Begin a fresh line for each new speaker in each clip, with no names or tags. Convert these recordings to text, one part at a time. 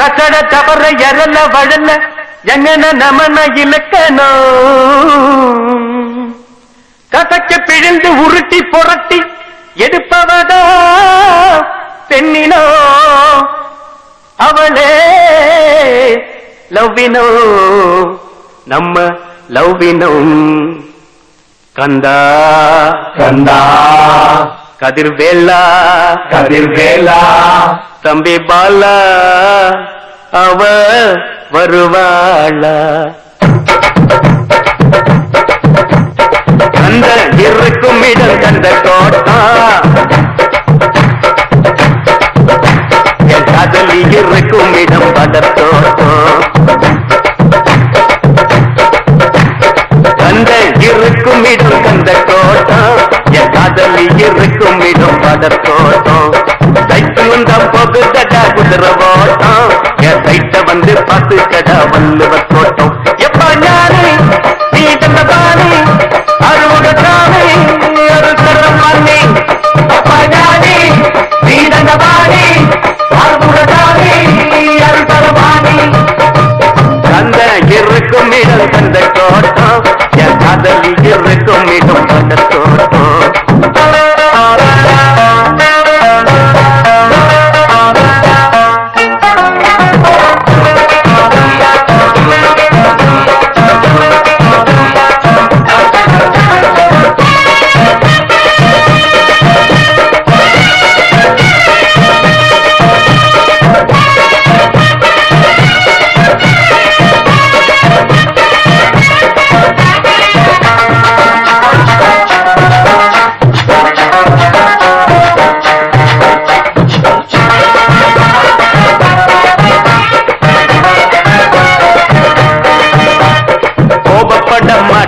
கசட தவற எரல வழல எங்கன நமன இலக்கணம். கசக்க பிழிந்து உருட்டி புரட்டி எடுப்பவதா பெண்ணினோ? அவளே லவ்வினோ? நம்ம லவ்வினோம் கந்தா.
கந்தா.
கதிர்வேலா.
கதிர்வேலா.
தம்பி பாலா அவ வருவாளா? அந்த இருக்கும் இடம் கந்த தோட்டம் என் காதலி இருக்கும் இடம் பதத்தோட்டம் கந்த இருக்கும் இடம் கந்த தோட்டம் என் காதலி இருக்கும் இடம் பதத்தோட்டம் போகுதடா என் சைட்ட வந்து பார்த்து கடா வல்லுவ தோட்டம். எப்பா ஞானே? நீ தந்த அருமுகத்தானே அறுவட சாமி? அருத்தர பண்ணி அப்ப நீ தந்த அருமுகத்தானே அறுவட சாமி? தந்த இருக்கும் இடம் தந்த தோட்டம். என் காதலி இருக்கும் இடம்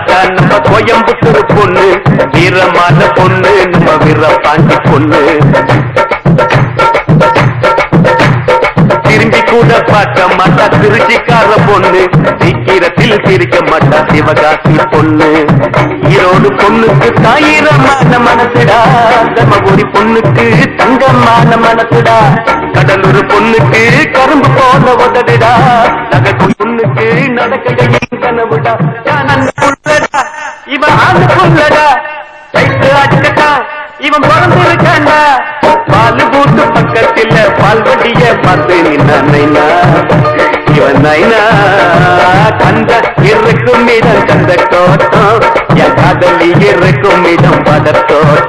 கந்த நம்ம கோயம்புத்தூர் பொண்ணு வீரமான பொண்ணு நம்ம வீரப்பாண்டி பொண்ணு. திரும்பி கூட பார்க்க மாட்டா திருச்சிக்கார பொண்ணு சீக்கிரத்தில் சிரிக்க மாட்டா சிவகாசி பொண்ணு. ஈரோடு பொண்ணுக்கு தாயிரமான மனசுடா தர்மபுரி பொண்ணுக்கு தங்கமான மனசுடா. கடலூர் பொண்ணுக்கு கரும்பு போல உதடுடா நகை பொண்ணுக்கு நடக்கையின் கனவுடா. நான் இவன் ஆண்டு கொண்டடா கைத்து அடிக்கட்டான் இவன் பிறந்து இருக்காண்டா பால் பூத்து பக்கத்தில் பால்வடிய பார்த்து நின்னா இவன் நைனா கந்த இருக்கும் இடம் கந்த தோட்டம். என் காதலி இருக்கும் இடம் பதத்தோட்டம்.